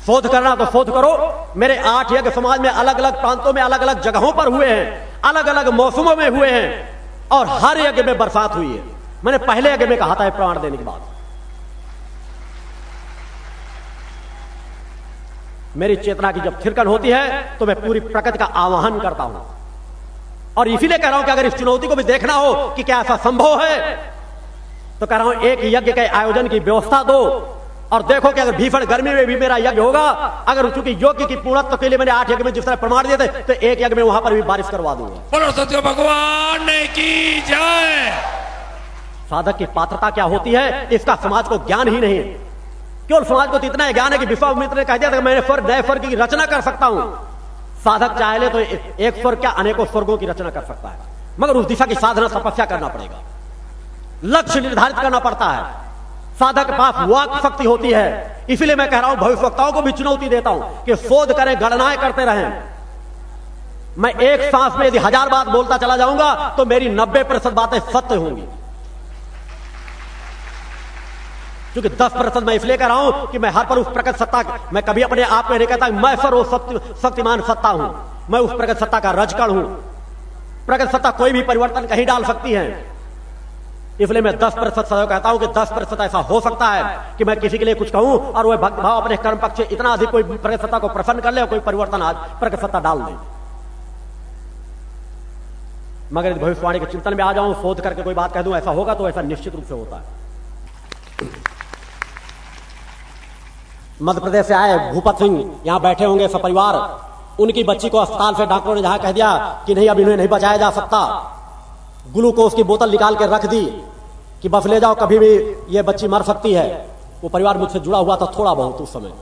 शोध करना तो शोध करो। मेरे आठ यज्ञ समाज में अलग अलग प्रांतों में अलग अलग जगहों पर हुए हैं अलग अलग मौसमों में हुए हैं, और हर यज्ञ में बरसात हुई है। मैंने पहले यज्ञ में कहा था प्राण देने के बाद मेरी चेतना की जब थिरकन होती है तो मैं पूरी प्रकृति का आवाहन करता हूँ। और इसीलिए कह रहा हूँ कि अगर इस चुनौती को भी देखना हो कि क्या ऐसा संभव है तो कह रहा हूँ, एक यज्ञ के आयोजन की व्यवस्था दो और देखो कि अगर भीषण गर्मी में भी मेरा यज्ञ होगा अगर चूँकि योग्य की पूर्णत्व के लिए मैंने आठ यज्ञ में जिस तरह प्रमाण दिए थे तो एक यज्ञ में वहाँ पर भी बारिश करवा दूँगा। बोलो सत्य भगवान की जय। साधक की पात्रता क्या होती है इसका समाज को ज्ञान ही नहीं। है केवल समाज को तो इतना ज्ञान है कि विश्वामित्र ने कह दिया था मैंने स्वर्ग नए स्वर्ग की रचना कर सकता हूँ। साधक चाहे ले तो एक स्वर्ग क्या अनेकों स्वर्गों की रचना कर सकता है। मगर उस दिशा की साधना तपस्या करना पड़ेगा। लक्ष्य निर्धारित करना पड़ता है। साधक के पास वाक शक्ति होती है। इसीलिए मैं कह रहा हूँ, भविष्यवक्ताओं को भी चुनौती देता हूँ कि शोध करें, गणनाएँ करते रहें। मैं एक सांस में यदि हज़ार बात बोलता चला जाऊँगा तो मेरी नब्बे प्रतिशत बातें सत्य होंगी। क्योंकि दस प्रतिशत मैं इसलिए कह रहा हूँ कि मैं हर पर उस प्रकट सत्ता मैं कभी अपने आप में नहीं कहता मैं सर्व शक्तिमान सत्ता हूँ। मैं उस प्रकट सत्ता का रजकण हूँ। प्रकट सत्ता कोई भी परिवर्तन कहीं डाल सकती है। इसलिए मैं दस प्रतिशत सदैव कहता हूँ कि दस प्रतिशत ऐसा हो सकता है कि मैं किसी के लिए कुछ कहूँ और वह भाव अपने कर्म पक्ष इतना अधिक कोई प्रकट को प्रसन्न कर ले कोई परिवर्तन आज सत्ता डाल दे। मगर भविष्यवाणी के चिंतन में आ जाऊँ, शोध करके कोई बात कह दूँ, ऐसा होगा तो ऐसा निश्चित रूप से होता है। मध्य प्रदेश से आए भूपत सिंह यहाँ बैठे होंगे, सपरिवार। उनकी बच्ची को अस्पताल से डॉक्टरों ने जहाँ कह दिया कि नहीं, अब इन्हें नहीं बचाया जा सकता। ग्लूकोज की बोतल निकाल के रख दी कि बस ले जाओ, कभी भी ये बच्ची मर सकती है। वो परिवार मुझसे जुड़ा हुआ था थोड़ा बहुत उस समय।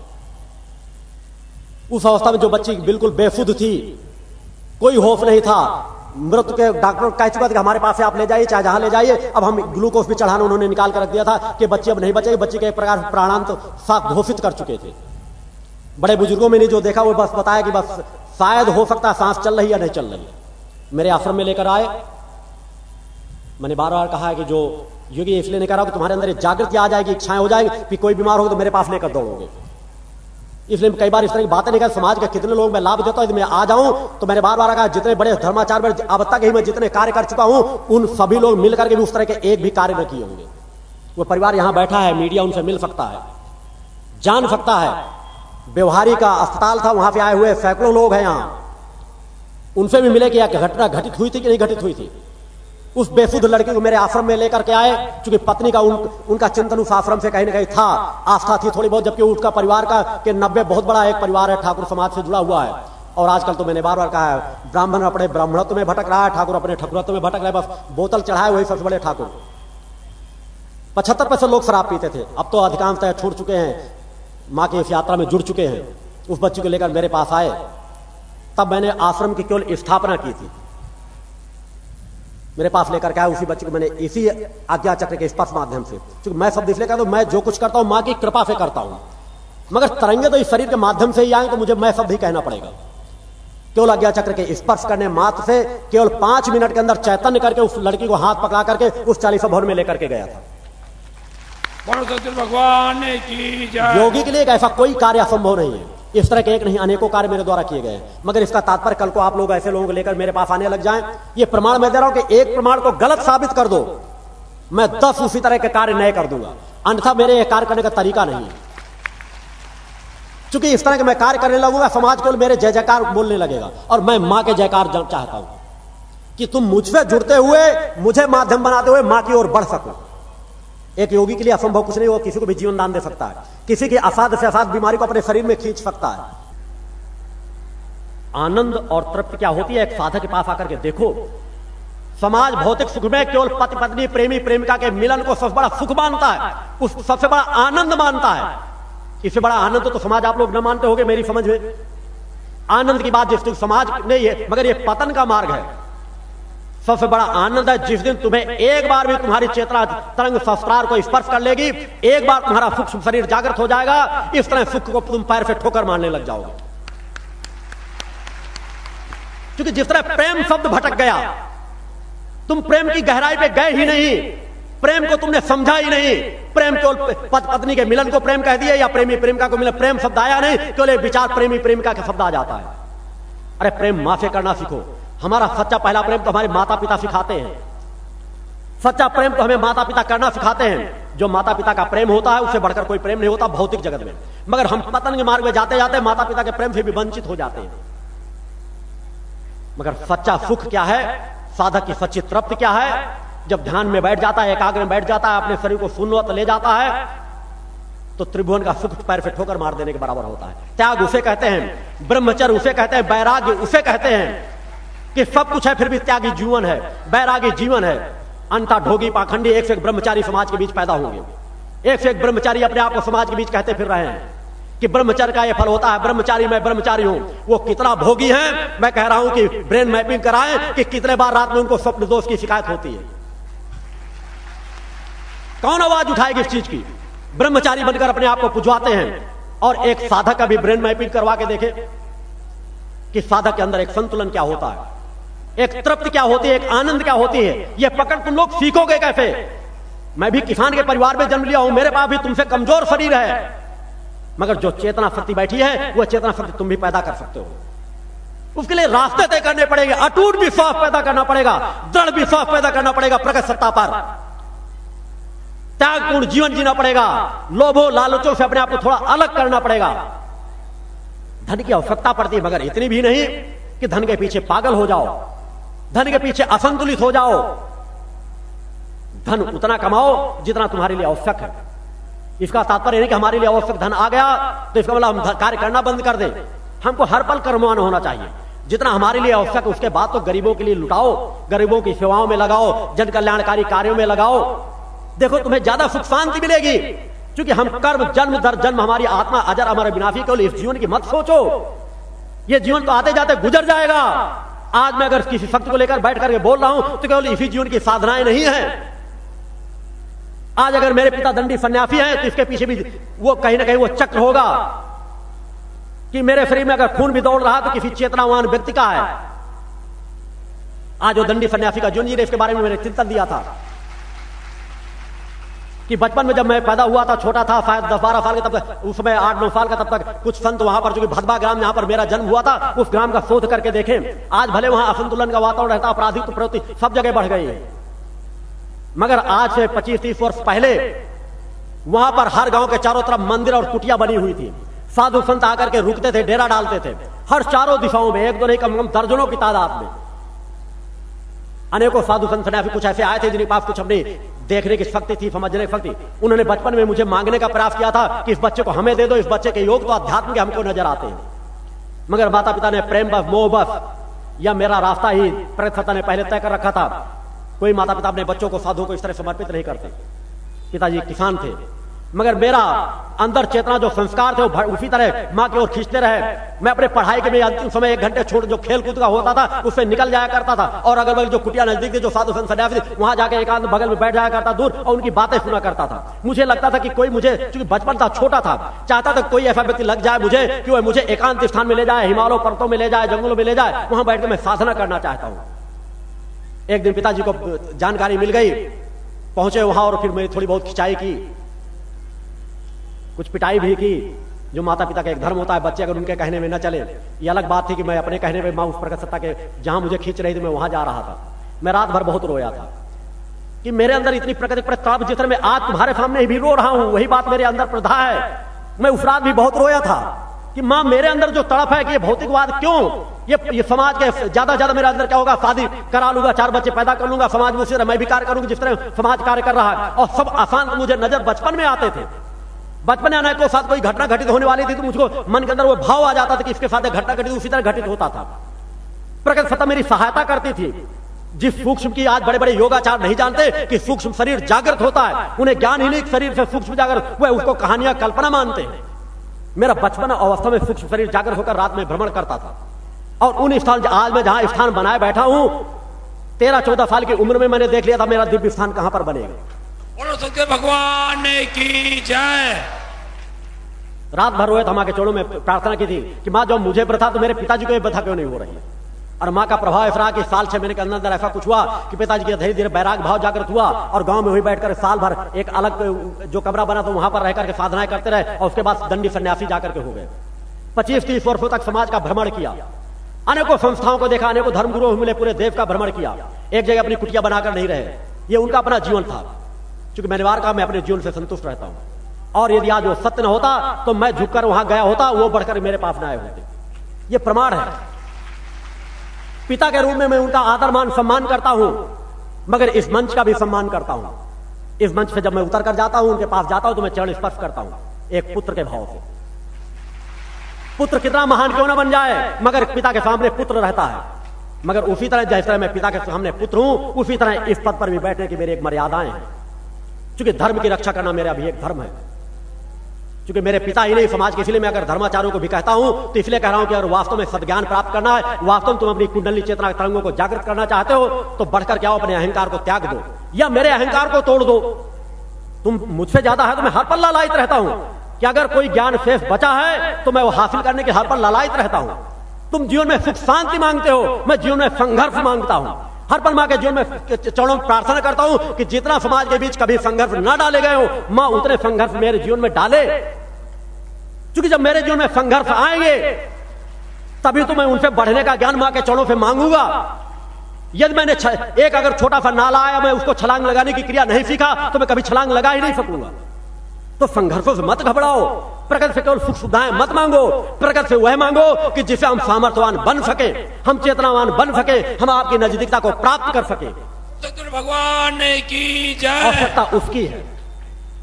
उस अवस्था में जो बच्ची बिल्कुल बेसुध थी, कोई होफ नहीं था। मृत के डॉक्टर कह चुका था कि हमारे पास से आप ले जाइए, चाहे जहाँ ले जाइए। अब हम ग्लूकोज भी चढ़ाना उन्होंने निकाल कर रख दिया था कि बच्चे अब नहीं बचेगी। बच्चे के प्रकार प्राणांत साफ़ घोषित कर चुके थे। बड़े बुज़ुर्गों में ने जो देखा, वो बस बताया कि बस शायद हो सकता है सांस चल रही या नहीं चल रही मेरे आश्रम में लेकर आए मैंने बार बार कहा है कि जो योगी इसलिए नहीं कह रहा कि तुम्हारे अंदर जागृति आ जाएगी इच्छाएँ हो जाएगी कि कोई बीमार होगा तो मेरे पास लेकर दौड़ोगे। इसलिए कई बार इस तरह की बातें नहीं कर समाज के कितने लोग मैं लाभ देता हूँ मैं आ जाऊँ तो मैंने बार बार कहा, जितने बड़े धर्माचार में अब तक ही मैं जितने कार्य कर चुका हूँ, उन सभी लोग मिलकर के भी उस तरह के एक भी कार्य न किए होंगे। वो परिवार यहाँ बैठा है, मीडिया उनसे मिल सकता है, जान सकता है। व्यवहारी का अस्पताल था, वहाँ पे आए हुए सैकड़ों लोग हैं यहाँ। उनसे भी मिले कि घटना घटित हुई थी कि नहीं घटित हुई थी। उस बेसुध लड़की को मेरे आश्रम में लेकर के आए क्योंकि पत्नी का उन, उनका चिंतन उस आश्रम से कहीं ना कहीं था। आस्था थी थोड़ी बहुत जबकि उसका परिवार का के नब्बे बहुत बड़ा एक परिवार है ठाकुर समाज से जुड़ा हुआ है। और आजकल तो मैंने बार बार कहा है ब्राह्मण अपने ब्राह्मणत्व में भटक रहा है ठाकुर अपने ठाकुरत्व में भटक रहा बस बोतल चढ़ाए वही सबसे बड़े ठाकुर। पचहत्तर पैसे लोग शराब पीते थे अब तो अधिकांशतः छूट चुके हैं माँ की इस यात्रा में जुड़ चुके हैं। उस बच्ची को लेकर मेरे पास आए तब मैंने आश्रम की केवल स्थापना की थी। मेरे पास लेकर के आया उसी बच्चे को मैंने इसी आज्ञा चक्र के स्पर्श माध्यम से। क्योंकि मैं शब्द इसलिए कहता हूँ मैं जो कुछ करता हूँ माँ की कृपा से करता हूँ। मगर तरंगे तो इस शरीर के माध्यम से ही आए तो मुझे मैं शब्द ही कहना पड़ेगा। केवल आज्ञा चक्र के स्पर्श करने मात्र से केवल पाँच मिनट के अंदर चैतन्य करके उस लड़की को हाथ पकड़ा करके उस चालीस भवन में लेकर के गया था। भगवान की योगी के लिए ऐसा कोई कार्य असंभव नहीं है। इस तरह के एक नहीं, अनेकों कार्य मेरे द्वारा किए गए मगर इसका तात्पर्य, कल को आप लोग ऐसे लोगों को लेकर मेरे पास आने लग जाएँ। ये प्रमाण मैं दे रहा हूँ कि एक प्रमाण को गलत साबित कर दो। मैं दस उसी तरह के कार्य नए कर दूँगा। अन्यथा मेरे ये कार्य करने का तरीका नहीं है। चूँकि इस तरह के मैं कार्य करने लगूँगा, समाज केवल मेरे जय जयकार बोलने लगेगा। और मैं माँ के जयकार चाहता हूँ कि तुम मुझसे जुड़ते हुए, मुझे माध्यम बनाते हुए माँ की ओर बढ़ सको। एक योगी के लिए असंभव कुछ नहीं, वो किसी को भी जीवन दान दे सकता है। किसी की असाध से असाध बीमारी को अपने शरीर में खींच सकता है। आनंद और तृप्ति क्या होती है? एक साधक के पास आकर के देखो। समाज भौतिक सुख में केवल पति, पत्नी, प्रेमी, प्रेमिका के मिलन को सबसे बड़ा सुख मानता है। उस सबसे बड़ा आनंद मानता है। इससे बड़ा आनंद तो समाज आप लोग न मानते होंगे मेरी समझ में। आनंद की बात जिस समाज नहीं है, मगर यह पतन का मार्ग है। सबसे बड़ा आनंद है जिस दिन तुम्हें एक बार भी तुम्हारी चेतना तरंग संस्कार को स्पर्श कर लेगी, एक बार तुम्हारा सूक्ष्म शरीर जागृत हो जाएगा, इस तरह सुख को तुम पैर से ठोकर मारने लग जाओगे। क्योंकि जिस तरह प्रेम शब्द भटक गया, तुम प्रेम की गहराई पे गए ही नहीं, प्रेम को तुमने समझा ही नहीं, प्रेम केवल पत पत्नी के मिलन को प्रेम कह दिया या प्रेमी प्रेमिका को मिलन, प्रेम शब्द आया नहीं, केवल विचार प्रेमी प्रेमिका के शब्द आ जाता है। अरे प्रेम माँ से करना सीखो। हमारा सच्चा पहला प्रेम तो हमारे माता पिता सिखाते हैं। सच्चा प्रेम तो हमें माता पिता करना सिखाते हैं। जो माता पिता का प्रेम होता है, उससे बढ़कर कोई प्रेम नहीं होता भौतिक जगत में। मगर हम पतन के मार्ग में जाते जाते माता पिता के प्रेम से भी वंचित हो जाते हैं। मगर सच्चा सुख क्या है? साधक की सच्ची तृप्ति क्या है? जब ध्यान में बैठ जाता है, एकाग्र में बैठ जाता है, अपने शरीर को शून्यत ले जाता है तो त्रिभुवन का सुख पैर से ठोकर मार देने के बराबर होता है। त्याग उसे कहते हैं, ब्रह्मचर्य उसे कहते हैं, बैराग्य उसे कहते हैं कि सब कुछ है, फिर भी त्यागी जीवन है, बैरागी जीवन है। अंता ढोगी, पाखंडी, एक से एक ब्रह्मचारी समाज के बीच पैदा होंगे। एक से एक ब्रह्मचारी अपने आप को समाज के बीच कहते फिर रहे हैं कि ब्रह्मचर्य का यह फल होता है, ब्रह्मचारी, मैं ब्रह्मचारी हूँ। वो कितना भोगी है, मैं कह रहा हूँ कि ब्रेन मैपिंग कराएँ कि कितने बार रात में उनको स्वप्न दोष की शिकायत होती है। कौन आवाज़ उठाएगी इस चीज़ की? ब्रह्मचारी बनकर अपने आप को पुजवाते हैं और एक साधक का भी ब्रेन मैपिंग करवा के देखे कि साधक के अंदर एक संतुलन क्या होता है। एक तृप्ति क्या होती है, एक आनंद क्या होती है? यह पकड़ तुम लोग सीखोगे कैसे? मैं भी किसान के परिवार में जन्म लिया हूँ, मेरे पास भी तुमसे कमज़ोर शरीर है। मगर जो चेतना शक्ति बैठी है वह चेतना शक्ति तुम भी पैदा कर सकते हो। उसके लिए रास्ते तय करने पड़ेंगे, अटूट विश्वास पैदा करना पड़ेगा, दृढ़ विश्वास पैदा करना पड़ेगा प्रगत सत्ता पर। त्यागपूर्ण जीवन जीना पड़ेगा, लोभो, लालचों से अपने आप को थोड़ा अलग करना पड़ेगा। धन की आवश्यकता पड़ती है, मगर इतनी भी नहीं कि धन के पीछे पागल हो जाओ। धन के पीछे असंतुलित हो जाओ। धन उतना कमाओ जितना तुम्हारे लिए आवश्यक है। इसका तात्पर्य नहीं कि हमारे लिए आवश्यक धन आ गया तो इसका मतलब हम कार्य करना बंद कर दें। हमको हर पल कर्मवान होना चाहिए। जितना हमारे लिए आवश्यक है, उसके बाद तो गरीबों के लिए लुटाओ, गरीबों की सेवाओं में लगाओ जन कल्याणकारी कार्यों में लगाओ। देखो, तुम्हें ज़्यादा सुख शांति मिलेगी। क्योंकि हम कर्म, जन्म, दर, जन्म, हमारी आत्मा, अजर हमारे विनाशी केवल इस जीवन की मत सोचो। ये जीवन तो आते जाते गुजर जाएगा। आज मैं अगर किसी शक्ति को लेकर बैठ करके बोल रहा हूँ तो केवल इसी जीवन की साधनाएँ नहीं है। आज अगर मेरे पिता दंडी सन्यासी हैं तो इसके पीछे भी वो कहीं ना कहीं वो चक्र होगा कि मेरे शरीर में अगर खून भी दौड़ रहा तो किसी चेतनावान व्यक्ति का है। आज वो दंडी सन्यासी का जो जी ने इसके बारे में मैंने चिंतन दिया था। कि बचपन में जब मैं पैदा हुआ था, छोटा था दस बारह साल के तब तक उस समय आठ नौ साल का तब तक कुछ संत वहाँ पर जो कि भदबा ग्राम जहाँ पर मेरा जन्म हुआ था, उस ग्राम का शोध करके देखें। आज भले वहाँ असंतुलन का वातावरण रहता, अपराधी तो प्रवृत्ति सब जगह बढ़ गई। है मगर आज से पच्चीस, तीस वर्ष पहले वहाँ पर हर गाँव के चारों तरफ़ मंदिर और कुटिया बनी हुई थी। साधु संत आकर के रुकते थे, डेरा डालते थे। हर चारों दिशाओं में, एक दो नहीं, कम कम दर्जनों की तादाद में। अनेकों साधु संत सन्यासी कुछ ऐसे आए थे जिनके पास कुछ अपनी देखने की शक्ति थी, समझने की शक्ति। उन्होंने बचपन में मुझे मांगने का प्रयास किया था कि इस बच्चे को हमें दे दो, इस बच्चे के योग तो अध्यात्म के हमको नज़र आते हैं। मगर माता पिता ने प्रेम बस, मोह बस, या मेरा रास्ता ही प्रथता ने पहले तय कर रखा था। कोई माता पिता अपने बच्चों को साधु को इस तरह समर्पित नहीं करते। पिताजी किसान थे। मगर मेरा अंदर चेतना जो संस्कार थे, वो उसी तरह माँ की ओर खींचते रहे। मैं अपने पढ़ाई के में समय एक घंटे छोड़ जो खेल कूद का होता था उससे निकल जाया करता था। और अगर बगल जो कुटिया नज़दीक थी, जो साधु संत सन्यासी वहाँ जाके एकांत बगल में बैठ जाया करता, दूर, और उनकी बातें सुना करता था। मुझे लगता था कि कोई मुझे क्योंकि बचपन था, छोटा था, चाहता था कोई ऐसा व्यक्ति लग जाए मुझे, कि वह मुझे एकांत स्थान में ले जाए, हिमालय पर्वतों में ले जाए, जंगलों में ले जाए, वहाँ बैठ कर मैं साधना करना चाहता हूँ। एक दिन पिताजी को जानकारी मिल गई, पहुँचे वहाँ और फिर मैं थोड़ी बहुत खिंचाई की। कुछ पिटाई भी की, जो माता पिता का एक धर्म होता है, बच्चे अगर उनके कहने में न चले, ये अलग बात थी कि मैं अपने कहने में, माँ उस प्रकट सत्ता के, जहाँ मुझे खींच रही थी, मैं वहाँ जा रहा था। मैं रात भर बहुत रोया था। कि मेरे अंदर इतनी प्रकृति प्रताप जिस मैं आज तुम्हारे सामने भी रो रहा हूँ, वही बात मेरे अंदर प्रधा है। मैं उस रात भी बहुत रोया था कि माँ, मेरे अंदर जो तड़प है कि ये भौतिकवाद क्यों? ये ये समाज के ज़्यादा ज़्यादा मेरे अंदर क्या होगा? शादी करा लूँगा, चार बच्चे पैदा कर लूँगा, समाज में मैं भी कार्य करूँगा, जिस तरह समाज कार्य कर रहा है। और सब आसान मुझे नज़र बचपन में आते थे। बचपन में को साथ कोई घटना घटित होने वाली थी तो मुझको मन के अंदर वो भाव आ जाता था कि इसके साथ घटना घटित, उसी तरह घटित होता था। प्रकट सत्ता मेरी सहायता करती थी। जिस सूक्ष्म की आज बड़े बड़े योगाचार नहीं जानते कि सूक्ष्म शरीर जागृत होता है, उन्हें ज्ञान ही नहीं शरीर से सूक्ष्म जागृत वह उसको कहानियाँ, कल्पना मानते हैं। मेरा बचपन अवस्था में सूक्ष्म शरीर जागृत होकर रात में भ्रमण करता था। और उन स्थान, आज मैं जहाँ स्थान बनाए बैठा हूँ, तेरह चौदह साल की उम्र में मैंने देख लिया था मेरा दिव्य स्थान कहाँ पर बनेगा। बोलो सत्य भगवान ने की जय। रात भर रोए थमा के चोड़ों में प्रार्थना की थी कि माँ जब मुझे प्रथा तो मेरे पिताजी को यह प्रथा क्यों नहीं हो रही? और माँ का प्रभाव ऐसा कि साल छह महीने के अंदर अंदर ऐसा कुछ हुआ कि पिताजी के धीरे धीरे बैराग भाव जागृत हुआ और गाँव में वही बैठकर साल भर एक अलग जो कमरा बना तो वहाँ पर रहकर के साधनाएँ करते रहे और उसके बाद दंडी सन्यासी जाकर के हो गए। पच्चीस, तीस वर्षों तक समाज का भ्रमण किया। अनेकों संस्थाओं को देखा, अनेकों धर्म गुरुओं मिले पूरे देव का भ्रमण किया। एक जगह अपनी कुटिया बनाकर नहीं रहे। ये उनका अपना जीवन था। क्योंकि मैंने बार कहा मैं अपने जीवन से संतुष्ट रहता हूँ। और यदि आज वो सत्य न होता तो मैं झुककर वहाँ गया होता, वो बढ़कर मेरे पास न आए होते। ये प्रमाण है। पिता के रूप में मैं उनका आदर, मान, सम्मान करता हूँ, मगर इस मंच का भी सम्मान करता हूँ। इस मंच से जब मैं उतर कर जाता हूँ, उनके पास जाता हूँ तो मैं चरण स्पर्श करता हूँ, एक पुत्र के भाव से। पुत्र कितना महान क्यों ना बन जाए, मगर पिता के सामने पुत्र रहता है। मगर उसी तरह जिस मैं पिता के सामने पुत्र हूँ, उसी तरह इस पद पर भी बैठने की मेरी एक मर्यादाएँ हैं। क्योंकि धर्म की रक्षा करना मेरा भी एक धर्म है। क्योंकि मेरे पिता ही नहीं, समाज के इसलिए मैं अगर धर्माचार्यों को भी कहता हूँ तो इसलिए कह रहा हूँ कि अगर वास्तव में सदज्ञान प्राप्त करना है, वास्तव में तुम अपनी कुंडली चेतना तरंगों को जागृत करना चाहते हो तो बढ़कर क्या हो, अपने अहंकार को त्याग दो, या मेरे अहंकार को तोड़ दो। तुम मुझसे ज़्यादा है तो मैं हर पर लालायित रहता हूँ। कि अगर कोई ज्ञान शेष बचा है तो मैं वो हासिल करने के हर पर लालायित रहता हूँ। तुम जीवन में सुख शांति मांगते हो, मैं जीवन में संघर्ष माँगता हूँ। हर पल माँ के जीवन में चरणों में प्रार्थना करता हूँ कि जितना समाज के बीच कभी संघर्ष न डाले गए हो, माँ उतने संघर्ष मेरे जीवन में डाले। क्योंकि जब मेरे जीवन में संघर्ष आएँगे, तभी तो मैं उनसे बढ़ने का ज्ञान माँ के चरणों से मांगूँगा। यदि मैंने एक अगर छोटा सा नाला आया, मैं उसको छलांग लगाने की क्रिया नहीं सीखा तो मैं कभी छलांग लगा ही नहीं सकूँगा। तो संघर्षों से मत घबराओ। प्रकृति से केवल सुख सुविधाएँ मत मांगो। प्रकृति से वह मांगो कि जिसे हम सामर्थ्यवान बन सके हम चेतनावान बन सके हम आपकी नजदीकता को प्राप्त कर सके। भगवान की आवश्यकता उसकी है।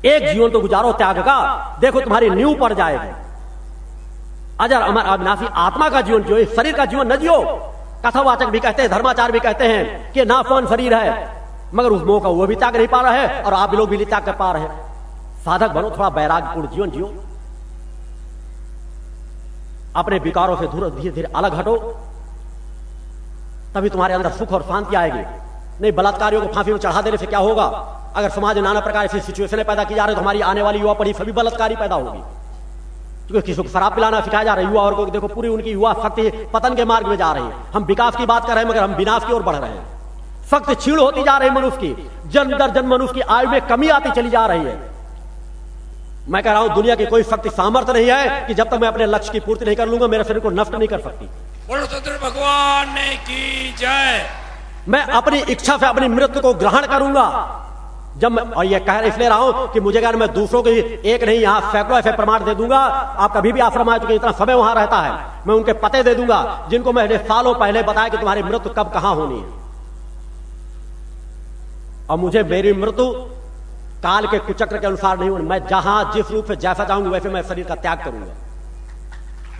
एक जीवन तो गुजारो त्याग का। देखो तुम्हारी नींव पड़ जाएगी। अजर अमर अविनाशी आत्मा का जीवन जियो शरीर का जीवन न जियो। कथावाचक भी कहते हैं धर्माचार भी कहते हैं कि नाफवान शरीर है मगर उस मोह का वो भी त्याग नहीं पा रहा है और आप लोग भी त्याग कर पा रहे हैं। साधक बनो थोड़ा वैराग्यपूर्ण जीवन जियो। अपने विकारों से धीरे धीरे धीरे अलग हटो। तभी तुम्हारे अंदर सुख और शांति आएगी। नहीं, बलात्कारियों को फांसी में चढ़ा देने से क्या होगा? अगर समाज में नाना प्रकार की सिचुएशन पैदा की जा रही तो हमारी आने वाली युवा पढ़ी सभी बलात्कारी पैदा होगी। क्योंकि किसी को शराब पिलाना, सिखाया जा रहा है, युवा और को देखो, पूरी उनकी युवा शक्ति पतन के मार्ग में जा रही है। हम विकास की बात कर रहे हैं, मगर हम विनाश की ओर बढ़ रहे हैं। शक्ति छीण होती जा रही है मनुष्य की। जन्म दर जन्म मनुष्य की आयु में कमी आती चली जा रही है। मैं कह रहा हूँ दुनिया की कोई शक्ति सामर्थ्य नहीं है कि जब तक मैं अपने लक्ष्य की पूर्ति नहीं कर लूँगा मेरे शरीर को नष्ट नहीं कर सकती। भगवान ने की जय। मैं अपनी इच्छा से अपनी मृत्यु को ग्रहण करूँगा। जब मैं और ये कह इसलिए रहा हूँ कि मुझे कहना मैं दूसरों के एक नहीं यहाँ सैकड़ों ऐसे प्रमाण दे दूँगा आप कभी भी आश्रम आए चुके इतना समय वहाँ रहता है मैं उनके पते दे दूँगा जिनको मैंने सालों पहले बताया कि तुम्हारी मृत्यु कब कहाँ होनी है। और मुझे मेरी मृत्यु काल के कुचक्र के अनुसार नहीं मैं जहाँ जिस रूप से जैसा चाहूँगा वैसे मैं शरीर का त्याग करूँगा।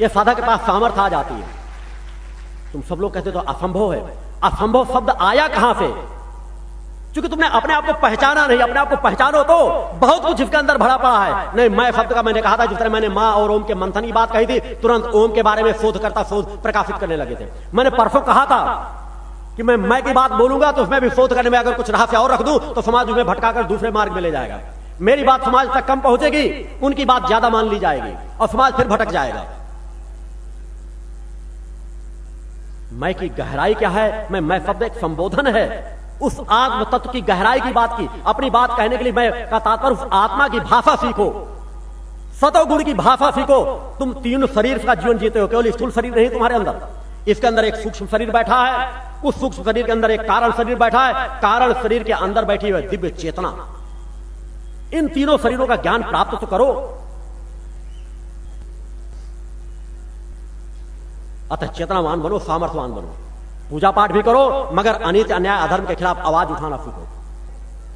यह साधक के पास सामर्थ्य आ जाती है। तुम सब लोग कहते तो असंभव है। असंभव शब्द आया कहाँ से? क्योंकि तुमने अपने आप को पहचाना नहीं, अपने आप को पहचानो तो बहुत कुछ इसके अंदर भरा पड़ा है। नहीं, मैं शब्द का मैंने कहा था, जिस तरह मैंने माँ और ओम के मंथन की बात कही थी, तुरंत ओम के बारे में शोध करता शोध प्रकाशित करने लगे थे। मैंने परसों कहा था कि मैं मैं की बात बोलूँगा तो उसमें भी शोध करने में अगर कुछ रहस्य और रख दूँ तो समाज में भटकाकर दूसरे मार्ग में ले जाएगा। मेरी बात समाज तक कम पहुंचेगी, उनकी बात ज़्यादा मान ली जाएगी, और समाज फिर भटक जाएगा। मैं की गहराई क्या है? मैं मैं शब्द एक संबोधन है। उस आत्म तत्व की गहराई की बात की, अपनी बात कहने के लिए मैं का तात्पर्य उस आत्मा की भाषा सीखो। सतोगुण की भाषा सीखो। तुम तीन शरीर का जीवन जीते हो, केवल स्थूल शरीर नहीं, तुम्हारे अंदर। इसके अंदर एक सूक्ष्म शरीर बैठा है। उस सूक्ष्म शरीर के अंदर एक कारण शरीर बैठा है। कारण शरीर के अंदर बैठी हुई दिव्य चेतना। इन तीनों शरीरों का ज्ञान प्राप्त तो करो। अतः चेतनावान बनो, सामर्थ्यवान बनो। पूजा पाठ भी करो, मगर अनित अन्याय अधर्म के खिलाफ आवाज़ उठाना सीखो।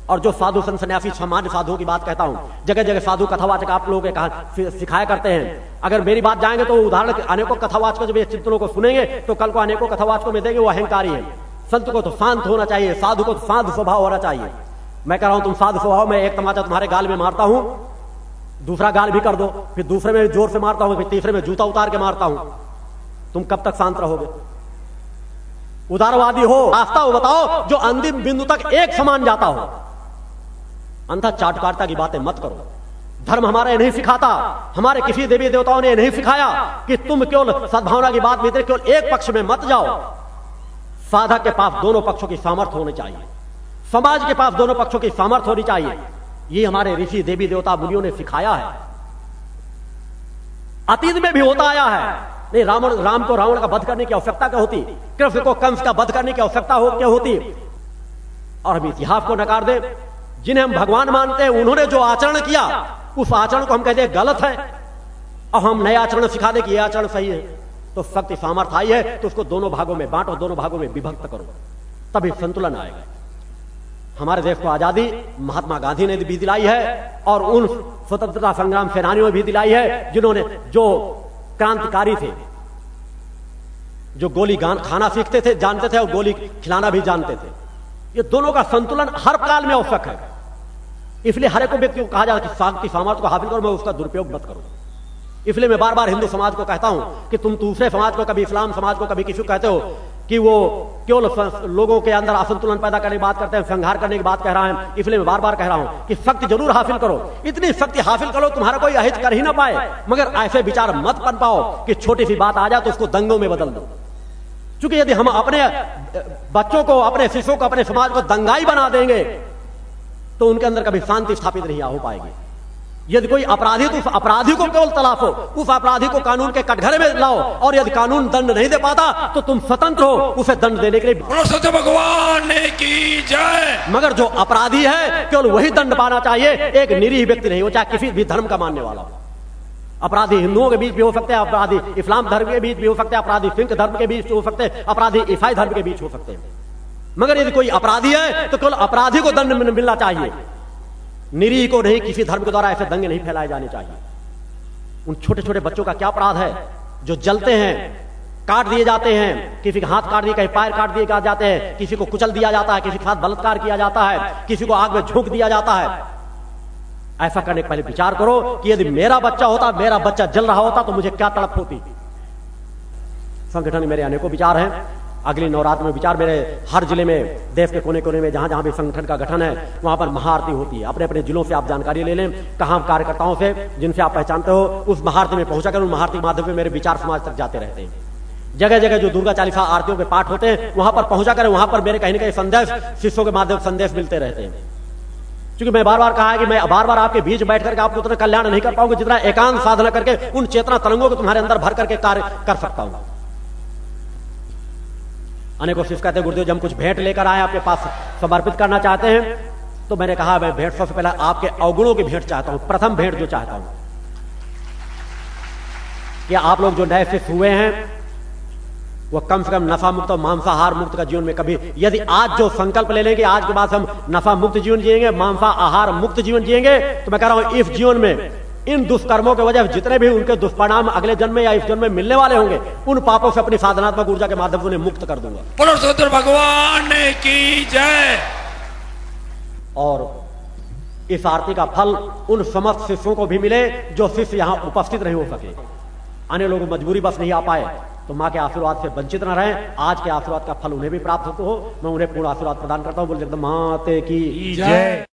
और जो साधु संत सन्यासी सामान्य साधुओं की बात कहता हूँ, जगह जगह साधु कथावाचक आप लोगों के कहा सिखाया करते हैं। अगर मेरी बात जाएँगे तो उदाहरण अनेकों कथावाचकों जब ये चिंतनों को सुनेंगे तो कल को अनेकों कथावाचकों में देंगे, वो अहंकारी है। संत को तो शांत होना चाहिए, साधु को तो शांत स्वभाव होना चाहिए। मैं कह रहा हूँ, तुम साधु स्वभाव में एक तमाचा तुम्हारे गाल में मारता हूँ, दूसरा गाल भी कर दो, फिर दूसरे में ज़ोर से मारता हूँ, फिर तीसरे में जूता उतार के मारता हूँ। तुम कब तक शांत रहोगे? उदारवादी हो रास्ता हो, बताओ, जो अंतिम बिंदु तक एक समान जाता हो। अंधा चाटकारता की बातें मत करो। धर्म हमारा नहीं सिखाता। हमारे किसी देवी देवताओं ने नहीं सिखाया कि तुम केवल सद्भावना की बात में केवल एक पक्ष में मत जाओ। साधक के पास दोनों पक्षों की सामर्थ्य होनी चाहिए। समाज के पास दोनों पक्षों की सामर्थ्य होनी चाहिए। ये हमारे ऋषि देवी देवता मुनियों ने सिखाया है। अतीत में भी होता आया है। नहीं, रावण, राम को रावण का वध करने की आवश्यकता क्या होती? कृष्ण को कंस का वध करने की आवश्यकता हो, क्या होती? और हम इतिहास को नकार दे जिन्हें हम भगवान मानते हैं, उन्होंने जो आचरण किया, उस आचरण को हम कहते हैं गलत है। और हम नए आचरण सिखा दे कि यह आचरण सही है। तो शक्ति सामर्थ्य आई है तो उसको दोनों भागों में बांटो, दोनों भागों में विभक्त करो। तभी संतुलन आएगा। हमारे देश को आज़ादी महात्मा गांधी ने भी दिलाई है, और उन स्वतंत्रता संग्राम सेनानियों ने भी दिलाई है, जिन्होंने जो क्रांतिकारी थे, जो गोली खाना सीखते थे, जानते थे, और गोली खिलाना भी जानते थे। ये दोनों का संतुलन हर काल में आवश्यक है। इसलिए हर एक व्यक्ति को कहा है कि शांति सामर्थ्य को हासिल करो, मैं उसका दुरुपयोग मत करो। इसलिए मैं बार बार हिंदू समाज को कहता हूँ कि तुम दूसरे समाज को, कभी इस्लाम समाज को, कभी किसी को कहते हो कि वो केवल लोगों के अंदर असंतुलन पैदा करने की बात करते हैं, संहार करने की बात कह रहा है। इसलिए मैं बार बार कह रहा हूँ कि शक्ति ज़रूर हासिल करो। इतनी शक्ति हासिल करो, तुम्हारा कोई अहित कर ही ना पाए। मगर ऐसे विचार मत बन पाओ कि छोटी सी बात आ जाए तो उसको दंगों में बदल दो। क्योंकि यदि हम अपने बच्चों को अपने शिशुओं को अपने समाज को दंगाई बना देंगे तो उनके अंदर कभी शांति स्थापित नहीं हो पाएगी। यदि कोई अपराधी तो उस अपराधी को केवल तलाशो उस अपराधी को कानून के कटघरे में लाओ और यदि कानून दंड नहीं दे पाता तो तुम स्वतंत्र हो उसे दंड देने के लिए भगवान की जय। मगर जो अपराधी है केवल वही दंड पाना चाहिए एक निरीह व्यक्ति नहीं हो चाहे किसी भी धर्म का मानने वाला हो। अपराधी हिंदुओं के बीच भी हो सकते हैं, अपराधी इस्लाम धर्म के बीच भी हो सकते हैं, अपराधी सिंह धर्म के बीच हो सकते हैं, अपराधी ईसाई धर्म के बीच हो सकते हैं। मगर यदि कोई अपराधी है तो केवल अपराधी को दंड मिलना चाहिए। निरी को नहीं, किसी धर्म के द्वारा ऐसे दंगे नहीं फैलाए जाने चाहिए। उन छोटे छोटे बच्चों का क्या अपराध है, जो जलते हैं, काट दिए जाते हैं, किसी के हाथ काट दिए, कहीं पैर काट दिए जाते हैं, किसी को कुचल दिया जाता है, किसी के साथ बलात्कार किया जाता है, किसी को आग में झोंक दिया जाता है ऐसा करने के पहले विचार करो कि यदि मेरा बच्चा होता, मेरा बच्चा जल रहा होता तो मुझे क्या तड़प होती? संगठन मेरे अनेकों विचार हैं। अगली नवरात्र में विचार मेरे हर ज़िले में, देश के कोने कोने में जहाँ जहाँ भी संगठन का गठन है, वहाँ पर महाआरती होती है। अपने अपने जिलों से आप जानकारी ले लें, कहा कार्यकर्ताओं से, जिनसे आप पहचानते हो, उस महाआरती में पहुँचा कर, उन महाआरती माध्यम से मेरे विचार समाज तक जाते रहते हैं। जगह जगह जो दुर्गा चालीसा आरतियों के पाठ होते हैं, वहाँ पर पहुँचा कर, वहाँ पर मेरे कहीं ना कहीं संदेश, शिष्यों के माध्यम संदेश मिलते रहते हैं। क्योंकि मैं बार बार कहा है कि मैं बार बार आपके बीच बैठ करके आपको उतना कल्याण नहीं कर पाऊँगा, जितना एकांत साधना करके उन चेतना तरंगों को तुम्हारे अंदर भर करके कार्य कर सकता हूँ। अनेकों शिष्य कहते गुरुदेव जब कुछ भेंट लेकर आए, आपके पास समर्पित करना चाहते हैं। तो मैंने कहा, मैं भेंट सबसे पहले आपके अवगुणों की भेंट चाहता हूँ, प्रथम भेंट जो चाहता हूँ। कि आप लोग जो नए शिष्य हुए हैं वो कम से कम नफा मुक्त और मांसाहार मुक्त का जीवन में कभी यदि आज जो संकल्प ले लेंगे आज के बाद हम नफा मुक्त जीवन जिएँगे मांसा आहार मुक्त जीवन जिएँगे तो मैं कह रहा हूँ इस जीवन में इन दुष्कर्मों के वजह जितने भी उनके दुष्परिणाम अगले जन्म में या इस जन्म में मिलने वाले होंगे उन पापों से अपनी साधनात्मक ऊर्जा के माध्यम से उन्हें मुक्त कर दूँगा। पुनर्सुत्र भगवान की जय। और इस आरती का फल उन समस्त शिष्यों को भी मिले जो शिष्य यहाँ उपस्थित नहीं हो सके। अन्य लोग मजबूरी बस नहीं आ पाए। तो माँ के आशीर्वाद से वंचित न रहे। आज के आशीर्वाद का फल उन्हें भी प्राप्त हो। मैं उन्हें पूर्ण आशीर्वाद प्रदान करता हूँ। बोले एकदम माते की जय।